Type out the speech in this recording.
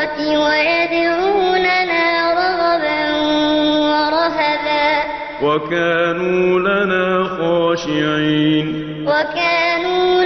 الخيرات ويدعوننا رغبا ورهبا وكانوا لنا خاشعين وكانوا